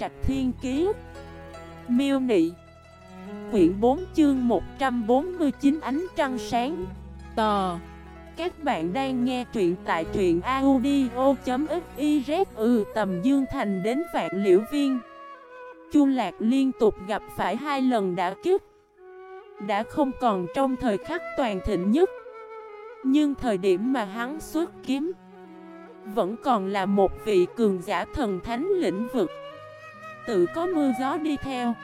Trạch Thiên Kiế Miêu Nị. Quyển 4 chương 149 Ánh Trăng Sáng. Tờ. Các bạn đang nghe truyện tại truyện audio.xyz Ừ tầm Dương Thành đến Vạn Liễu Viên. Chu Lạc liên tục gặp phải hai lần đã kiếp Đã không còn trong thời khắc toàn thịnh nhất. Nhưng thời điểm mà hắn xuất kiếm Vẫn còn là một vị cường giả thần thánh lĩnh vực. Tự có mưa gió đi theo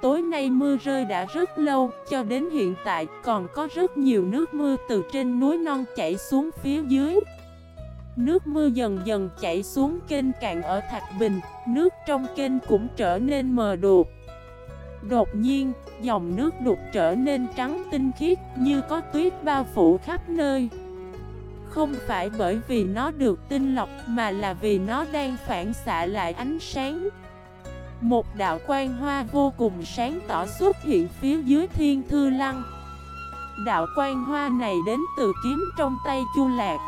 Tối nay mưa rơi đã rất lâu, cho đến hiện tại còn có rất nhiều nước mưa từ trên núi non chảy xuống phía dưới. Nước mưa dần dần chảy xuống kênh cạn ở Thạch Bình, nước trong kênh cũng trở nên mờ đục. Đột nhiên, dòng nước đục trở nên trắng tinh khiết như có tuyết bao phủ khắp nơi. Không phải bởi vì nó được tinh lọc mà là vì nó đang phản xạ lại ánh sáng. Một đạo quan hoa vô cùng sáng tỏ xuất hiện phía dưới thiên thư lăng. Đạo quan hoa này đến từ kiếm trong tay chu lạc.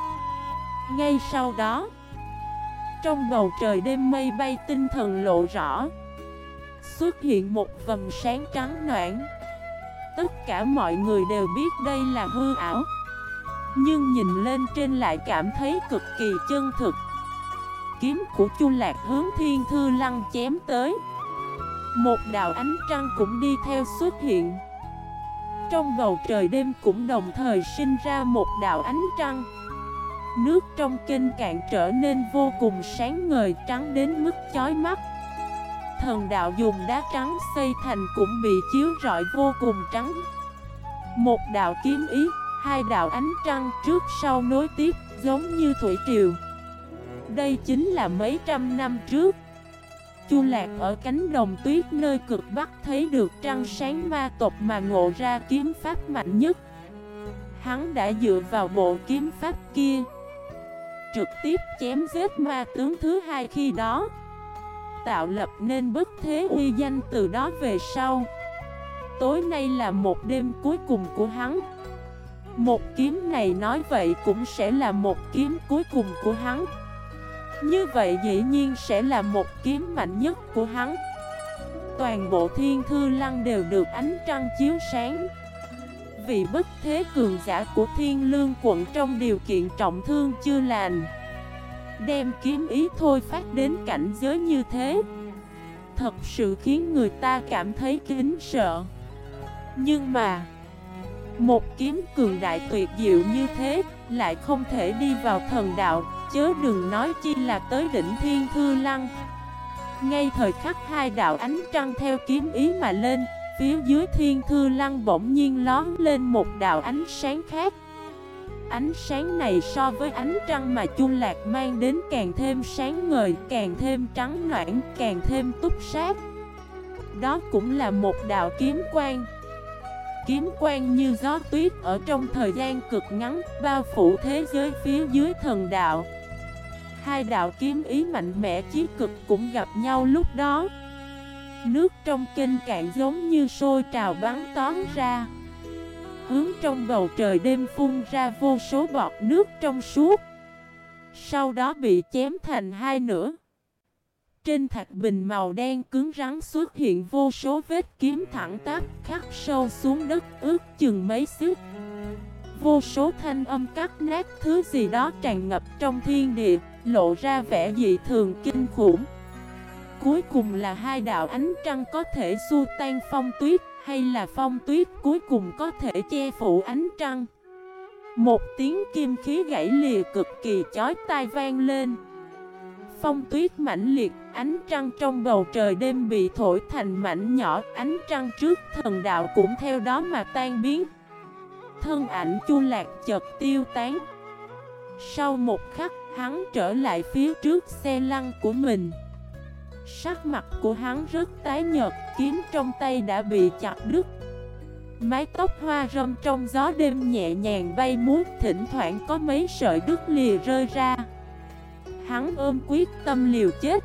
Ngay sau đó, Trong bầu trời đêm mây bay tinh thần lộ rõ, Xuất hiện một vầng sáng trắng noãn. Tất cả mọi người đều biết đây là hư ảo, Nhưng nhìn lên trên lại cảm thấy cực kỳ chân thực kiếm của Chu Lạc hướng Thiên Thư Lăng chém tới. Một đạo ánh trăng cũng đi theo xuất hiện. Trong bầu trời đêm cũng đồng thời sinh ra một đạo ánh trăng. Nước trong kênh cạn trở nên vô cùng sáng ngời trắng đến mức chói mắt. Thần đạo dùng đá trắng xây thành cũng bị chiếu rọi vô cùng trắng. Một đạo kiếm ý, hai đạo ánh trăng trước sau nối tiếp giống như thủy triều. Đây chính là mấy trăm năm trước. Chu Lạc ở cánh đồng tuyết nơi cực Bắc thấy được trăng sáng ma tộc mà ngộ ra kiếm pháp mạnh nhất. Hắn đã dựa vào bộ kiếm pháp kia, Trực tiếp chém giết ma tướng thứ hai khi đó, Tạo lập nên bất thế uy danh từ đó về sau. Tối nay là một đêm cuối cùng của hắn. Một kiếm này nói vậy cũng sẽ là một kiếm cuối cùng của hắn như vậy dĩ nhiên sẽ là một kiếm mạnh nhất của hắn. Toàn bộ thiên thư lăng đều được ánh trăng chiếu sáng. Vì bất thế cường giả của thiên lương quận trong điều kiện trọng thương chưa lành, Đem kiếm ý thôi phát đến cảnh giới như thế, Thật sự khiến người ta cảm thấy kính sợ. Nhưng mà, Một kiếm cường đại tuyệt diệu như thế Lại không thể đi vào thần đạo chớ đừng nói chi là tới đỉnh thiên thư lăng. Ngay thời khắc hai đạo ánh trăng theo kiếm ý mà lên Phía dưới thiên thư lăng bỗng nhiên lón lên một đạo ánh sáng khác. Ánh sáng này so với ánh trăng mà chung Lạc mang đến càng thêm sáng ngời, càng thêm trắng noãn, càng thêm túc sát. Đó cũng là một đạo kiếm quang. Kiếm quang như gió tuyết ở trong thời gian cực ngắn Bao phủ thế giới phía dưới thần đạo. Hai đạo kiếm ý mạnh mẽ chí cực cũng gặp nhau lúc đó. Nước trong kênh cạn giống như sôi trào bắn tóm ra. Hướng trong bầu trời đêm phun ra vô số bọt nước trong suốt. Sau đó bị chém thành hai nửa. Trên thạch bình màu đen cứng rắn xuất hiện vô số vết kiếm thẳng tắp khắc sâu xuống đất ướt chừng mấy xíu Vô số thanh âm cắt nát thứ gì đó tràn ngập trong thiên địa. Lộ ra vẻ dị thường kinh khủng. Cuối cùng là hai đạo ánh trăng có thể xua tan phong tuyết Hay là phong tuyết cuối cùng có thể che phủ ánh trăng. Một tiếng kim khí gãy lìa cực kỳ chói tai vang lên. Phong tuyết mãnh liệt, ánh trăng trong bầu trời đêm bị thổi thành mảnh nhỏ Ánh trăng trước thần đạo cũng theo đó mà tan biến. Thân ảnh chu lạc chợt tiêu tán. Sau một khắc hắn trở lại phía trước xe lăn của mình. Sắc mặt của hắn rất tái nhợt, Kiếm trong tay đã bị chặt đứt. Mái tóc hoa râm trong gió đêm nhẹ nhàng bay múa, Thỉnh thoảng có mấy sợi đứt lìa rơi ra. Hắn ôm quyết tâm liều chết.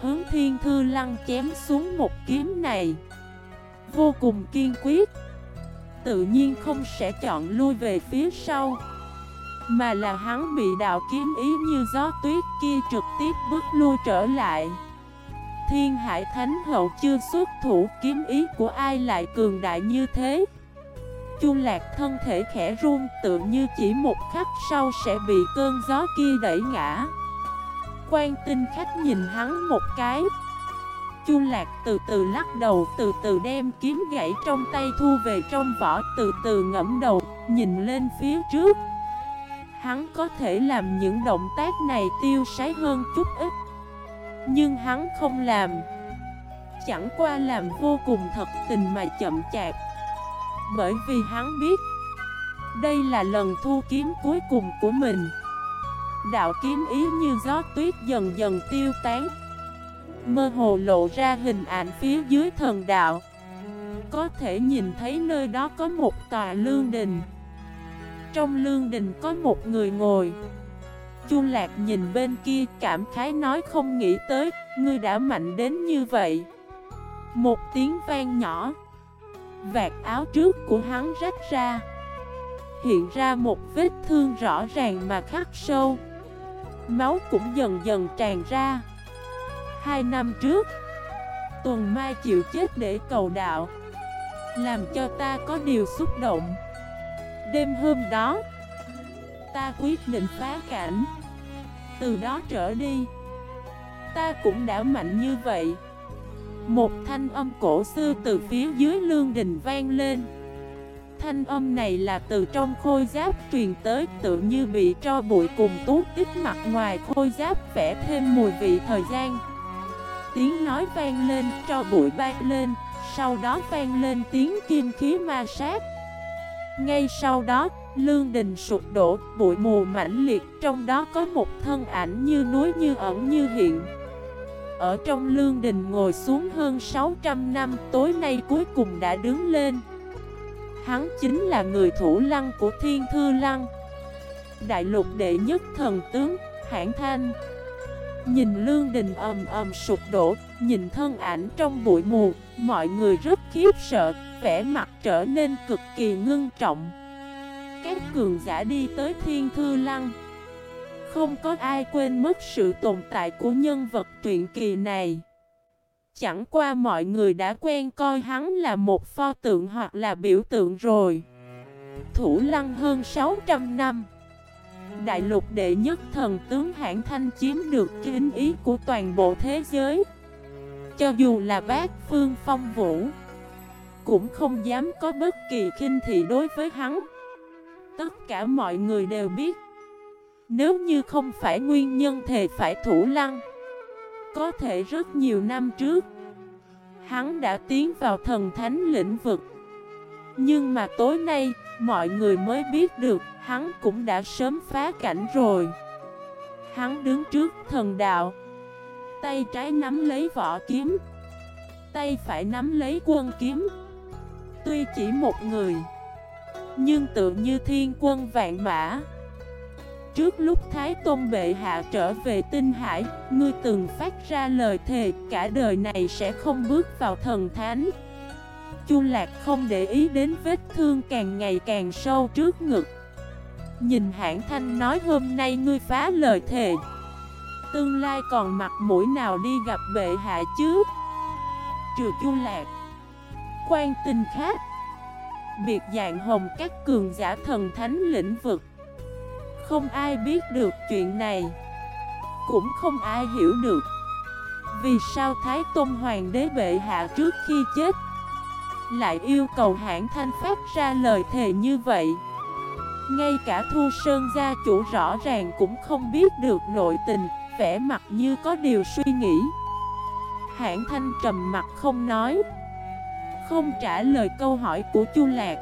Hướng thiên thư lăng chém xuống một kiếm này. Vô cùng kiên quyết. Tự nhiên không sẽ chọn lui về phía sau. Mà là hắn bị đạo kiếm ý như gió tuyết kia trực tiếp bước lui trở lại. Thiên Hải Thánh Hậu chưa xuất thủ, kiếm ý của ai lại cường đại như thế? Chu Lạc thân thể khẽ run, tự như chỉ một khắc sau sẽ bị cơn gió kia đẩy ngã. Quan tinh khách nhìn hắn một cái. Chu Lạc từ từ lắc đầu, từ từ đem kiếm gãy trong tay thu về trong vỏ, từ từ ngẫm đầu, nhìn lên phía trước. Hắn có thể làm những động tác này tiêu sái hơn chút ít. Nhưng hắn không làm. Chẳng qua làm vô cùng thật tình mà chậm chạp. Bởi vì hắn biết, Đây là lần thu kiếm cuối cùng của mình. Đạo kiếm ý như gió tuyết dần dần tiêu tán. Mơ hồ lộ ra hình ảnh phía dưới thần đạo. Có thể nhìn thấy nơi đó có một tòa lương đình. Trong lương đình có một người ngồi. Chu Lạc nhìn bên kia, cảm khái nói không nghĩ tới, Ngươi đã mạnh đến như vậy. Một tiếng vang nhỏ. Vạt áo trước của hắn rách ra. Hiện ra một vết thương rõ ràng mà khắc sâu. Máu cũng dần dần tràn ra. Hai năm trước, Tuần Mai chịu chết để cầu đạo, Làm cho ta có điều xúc động. Đêm hôm đó Ta quyết định phá cảnh. Từ đó trở đi Ta cũng đã mạnh như vậy. Một thanh âm cổ xưa từ phía dưới lương đình vang lên. Thanh âm này là từ trong khôi giáp truyền tới tự như bị cho bụi cùng tú tích mặt ngoài khôi giáp vẽ thêm mùi vị thời gian. Tiếng nói vang lên, cho bụi bay lên, sau đó vang lên tiếng kim khí ma sát. Ngay sau đó, lương đình sụp đổ, bụi mù mãnh liệt, trong đó có một thân ảnh như núi như ẩn như hiện. Ở trong lương đình ngồi xuống hơn 600 năm, tối nay cuối cùng đã đứng lên. Hắn chính là người thủ lăng của Thiên Thư Lăng. Đại lục đệ nhất thần tướng, Hãng Thanh. Nhìn lương đình ầm ầm sụp đổ, nhìn thân ảnh trong bụi mù, mọi người rất khiếp sợ, vẻ mặt trở nên cực kỳ ngưng trọng. Các cường giả đi tới thiên thư lăng. Không có ai quên mất sự tồn tại của nhân vật truyện kỳ này. Chẳng qua mọi người đã quen coi hắn là một pho tượng hoặc là biểu tượng rồi. Thủ lăng hơn 600 năm. Đại lục đệ nhất thần tướng hãng thanh chiếm được kính ý của toàn bộ thế giới Cho dù là bác phương phong vũ cũng không dám có bất kỳ khinh thị đối với hắn. Tất cả mọi người đều biết, Nếu như không phải nguyên nhân thề phải thủ lăng. Có thể rất nhiều năm trước, Hắn đã tiến vào thần thánh lĩnh vực. Nhưng mà tối nay, Mọi người mới biết được hắn cũng đã sớm phá cảnh rồi. Hắn đứng trước thần đạo, Tay trái nắm lấy vỏ kiếm, Tay phải nắm lấy quân kiếm. Tuy chỉ một người, Nhưng tự như thiên quân vạn mã. Trước lúc Thái Tôn Bệ Hạ trở về Tinh Hải, Ngươi từng phát ra lời thề Cả đời này sẽ không bước vào thần thánh. Chu Lạc không để ý đến vết thương càng ngày càng sâu trước ngực. Nhìn hãng thanh nói hôm nay ngươi phá lời thề, Tương lai còn mặt mũi nào đi gặp bệ hạ chứ? Trừ Chu Lạc Quan tinh khác. Biệt dạng hồng các cường giả thần thánh lĩnh vực. Không ai biết được chuyện này. Cũng không ai hiểu được. Vì sao Thái Tôn Hoàng đế bệ hạ trước khi chết lại yêu cầu hãng thanh phát ra lời thề như vậy? Ngay cả Thu Sơn gia chủ rõ ràng cũng không biết được nội tình, Vẻ mặt như có điều suy nghĩ. Hãng thanh trầm mặt không nói. Không trả lời câu hỏi của Chu Lạc.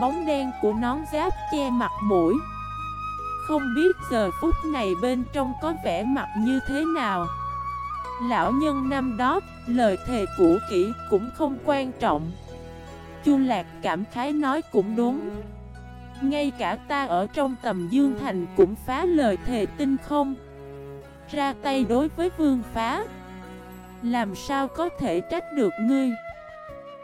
Bóng đen của nón giáp che mặt mũi. Không biết giờ phút này bên trong có vẻ mặt như thế nào. Lão nhân năm đó, lời thề cũ kỹ cũng không quan trọng. Chu Lạc cảm khái nói cũng đúng. Ngay cả ta ở trong tầm Dương Thành cũng phá lời thề tinh không. Ra tay đối với vương phá. Làm sao có thể trách được ngươi?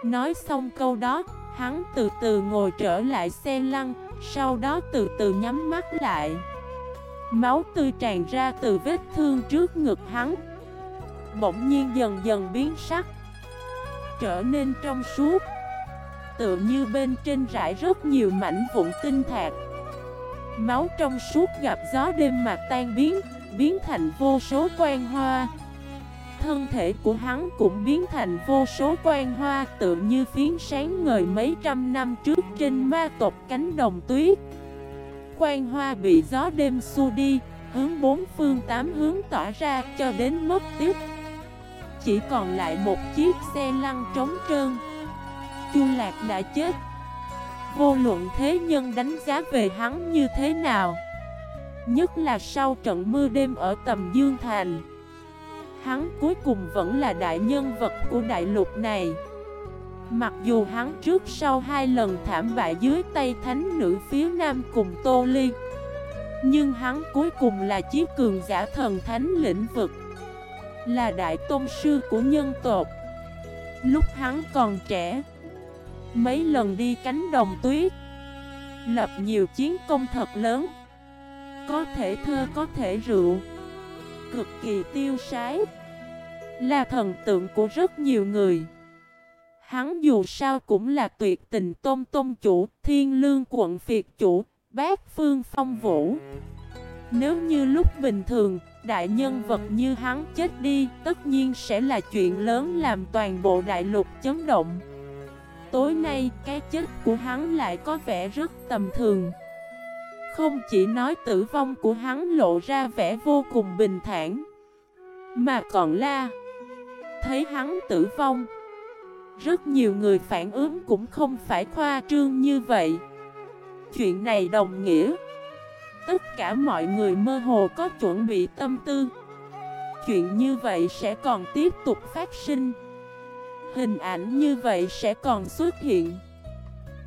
Nói xong câu đó, Hắn từ từ ngồi trở lại xe lăn, Sau đó từ từ nhắm mắt lại. Máu tươi tràn ra từ vết thương trước ngực hắn. Bỗng nhiên dần dần biến sắc, Trở nên trong suốt. Tựa như bên trên rải rất nhiều mảnh vụn tinh thạch. Máu trong suốt gặp gió đêm mà tan biến Biến thành vô số quang hoa. Thân thể của hắn cũng biến thành vô số quan hoa, Tựa như phiến sáng ngời mấy trăm năm trước trên ma tộc cánh đồng tuyết. Quan hoa bị gió đêm xua đi, Hướng bốn phương tám hướng tỏa ra cho đến mất tiếp. Chỉ còn lại một chiếc xe lăn trống trơn. Chu Lạc đã chết. Vô luận thế nhân đánh giá về hắn như thế nào? Nhất là sau trận mưa đêm ở tầm Dương Thành Hắn cuối cùng vẫn là đại nhân vật của đại lục này. Mặc dù hắn trước sau hai lần thảm bại dưới tay thánh nữ phía nam cùng Tô Ly, Nhưng hắn cuối cùng là chiếc cường giả thần thánh lĩnh vực, Là đại tôn sư của nhân tộc. Lúc hắn còn trẻ, Mấy lần đi cánh đồng tuyết, Lập nhiều chiến công thật lớn, Có thể thơ có thể rượu. Cực kỳ tiêu sái. Là thần tượng của rất nhiều người. Hắn dù sao cũng là tuyệt tình tôn tôn chủ Thiên lương quận phiệt chủ Bác phương phong vũ. Nếu như lúc bình thường Đại nhân vật như hắn chết đi Tất nhiên sẽ là chuyện lớn làm toàn bộ đại lục chấn động. Tối nay, cái chết của hắn lại có vẻ rất tầm thường. Không chỉ nói tử vong của hắn lộ ra vẻ vô cùng bình thản, Mà còn la, Thấy hắn tử vong. Rất nhiều người phản ứng cũng không phải khoa trương như vậy. Chuyện này đồng nghĩa, Tất cả mọi người mơ hồ có chuẩn bị tâm tư. Chuyện như vậy sẽ còn tiếp tục phát sinh. Hình ảnh như vậy sẽ còn xuất hiện.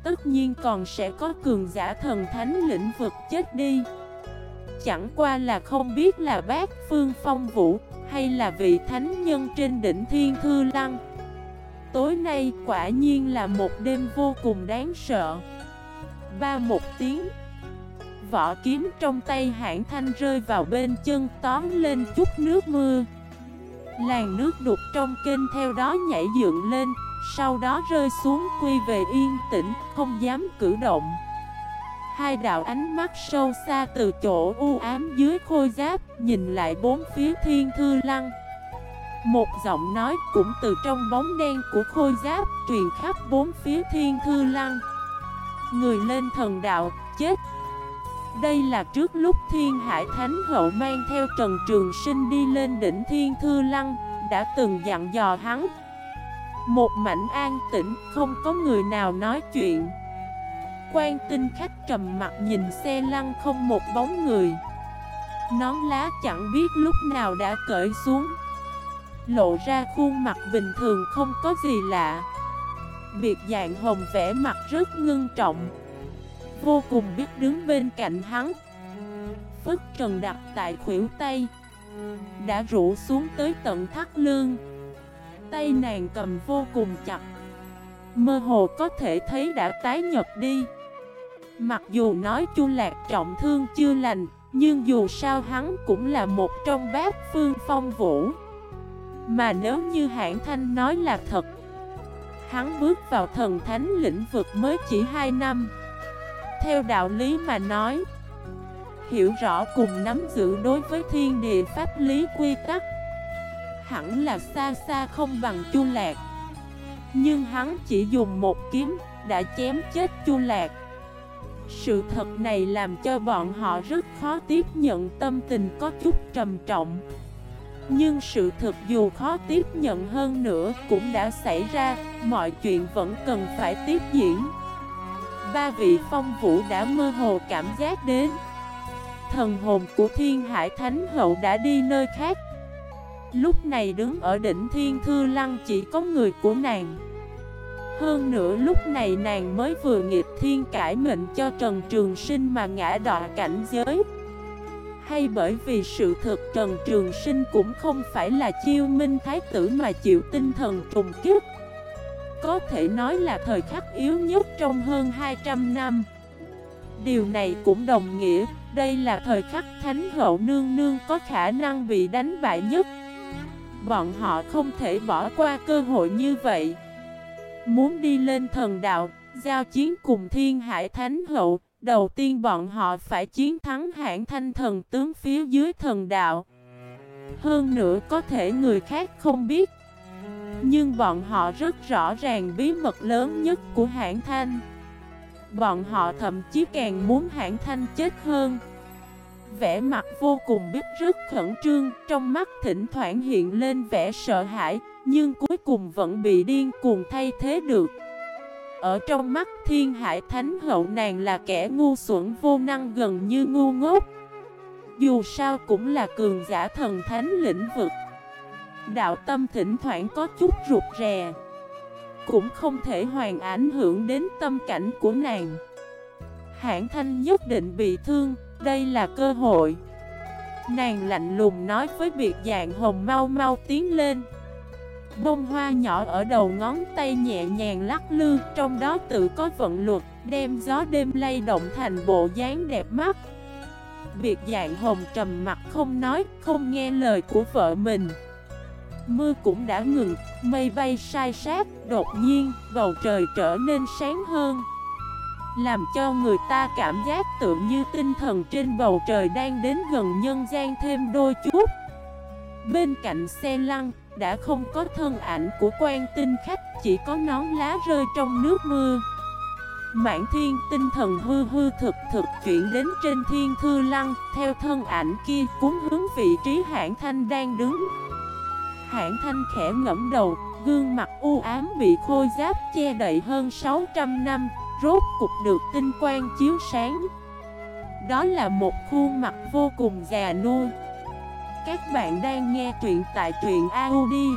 Tất nhiên còn sẽ có cường giả thần thánh lĩnh vực chết đi. Chẳng qua là không biết là bác Phương Phong Vũ Hay là vị thánh nhân trên đỉnh Thiên Thư Lăng. Tối nay quả nhiên là một đêm vô cùng đáng sợ. Ba một tiếng, Vỏ kiếm trong tay hãng thanh rơi vào bên chân tóm lên chút nước mưa. Làn nước đục trong kênh theo đó nhảy dựng lên sau đó rơi xuống quy về yên tĩnh Không dám cử động. Hai đạo ánh mắt sâu xa từ chỗ u ám dưới khôi giáp Nhìn lại bốn phía thiên thư lăng. Một giọng nói cũng từ trong bóng đen của khôi giáp Truyền khắp bốn phía thiên thư lăng. Người lên thần đạo, chết. Đây là trước lúc Thiên Hải Thánh Hậu mang theo Trần Trường Sinh đi lên đỉnh Thiên Thư Lăng, đã từng dặn dò hắn. Một mảnh an tĩnh, không có người nào nói chuyện. Quan tinh khách trầm mặt nhìn xe lăn không một bóng người. Nón lá chẳng biết lúc nào đã cởi xuống. Lộ ra khuôn mặt bình thường không có gì lạ. Biệt dạng hồng vẽ mặt rất ngưng trọng Vô cùng biết đứng bên cạnh hắn Phất trần đặt tại khuỷu tay Đã rủ xuống tới tận thắt lương Tay nàng cầm vô cùng chặt. Mơ hồ có thể thấy đã tái nhật đi. Mặc dù nói chu lạc trọng thương chưa lành, Nhưng dù sao hắn cũng là một trong bát phương phong vũ. Mà nếu như hãng thanh nói là thật, Hắn bước vào thần thánh lĩnh vực mới chỉ 2 năm. Theo đạo lý mà nói, Hiểu rõ cùng nắm giữ đối với thiên địa pháp lý quy tắc Hẳn là xa xa không bằng chu lạc. Nhưng hắn chỉ dùng một kiếm đã chém chết chu lạc. Sự thật này làm cho bọn họ rất khó tiếp nhận tâm tình có chút trầm trọng. Nhưng sự thật dù khó tiếp nhận hơn nữa cũng đã xảy ra, Mọi chuyện vẫn cần phải tiếp diễn. Ba vị phong vũ đã mơ hồ cảm giác đến. Thần hồn của thiên hải thánh hậu đã đi nơi khác Lúc này đứng ở đỉnh thiên thư lăng chỉ có người của nàng. Hơn nữa lúc này nàng mới vừa nghiệp thiên cải mệnh cho Trần Trường Sinh mà ngã đọa cảnh giới. Hay bởi vì sự thực Trần Trường Sinh cũng không phải là chiêu minh thái tử mà chịu tinh thần trùng kiếp có thể nói là thời khắc yếu nhất trong hơn 200 năm. Điều này cũng đồng nghĩa, Đây là thời khắc Thánh Hậu Nương Nương có khả năng bị đánh bại nhất. Bọn họ không thể bỏ qua cơ hội như vậy. Muốn đi lên thần đạo, Giao chiến cùng thiên hải thánh hậu, Đầu tiên bọn họ phải chiến thắng hãng thanh thần tướng phía dưới thần đạo. Hơn nữa có thể người khác không biết. Nhưng bọn họ rất rõ ràng bí mật lớn nhất của hãng thanh. Bọn họ thậm chí càng muốn hãng thanh chết hơn. Vẻ mặt vô cùng biết rất khẩn trương Trong mắt thỉnh thoảng hiện lên vẻ sợ hãi Nhưng cuối cùng vẫn bị điên cuồng thay thế được. Ở trong mắt thiên hải thánh hậu nàng là kẻ ngu xuẩn vô năng gần như ngu ngốc. Dù sao cũng là cường giả thần thánh lĩnh vực. Đạo tâm thỉnh thoảng có chút rụt rè Cũng không thể hoàn ảnh hưởng đến tâm cảnh của nàng. Hãng thanh nhất định bị thương, đây là cơ hội. Nàng lạnh lùng nói với biệt dạng hồng mau mau tiến lên. Bông hoa nhỏ ở đầu ngón tay nhẹ nhàng lắc lư, Trong đó tự có vận luật, Đem gió đêm lay động thành bộ dáng đẹp mắt. Biệt dạng hồng trầm mặt không nói, Không nghe lời của vợ mình. Mưa cũng đã ngừng, Mây bay sai sát, Đột nhiên bầu trời trở nên sáng hơn. Làm cho người ta cảm giác tự như tinh thần trên bầu trời đang đến gần nhân gian thêm đôi chút. Bên cạnh xe lăn, đã không có thân ảnh của quan tinh khách, Chỉ có nón lá rơi trong nước mưa. Mãn thiên, tinh thần hư hư thực thực chuyển đến trên thiên thư lăng, Theo thân ảnh kia cuốn hướng vị trí hãng thanh đang đứng. Hãng thanh khẽ ngẫm đầu, Gương mặt u ám bị khôi giáp che đậy hơn 600 năm. Rốt cục được tinh quang chiếu sáng. Đó là một khuôn mặt vô cùng già nua. Các bạn đang nghe truyện tại truyện audio.fif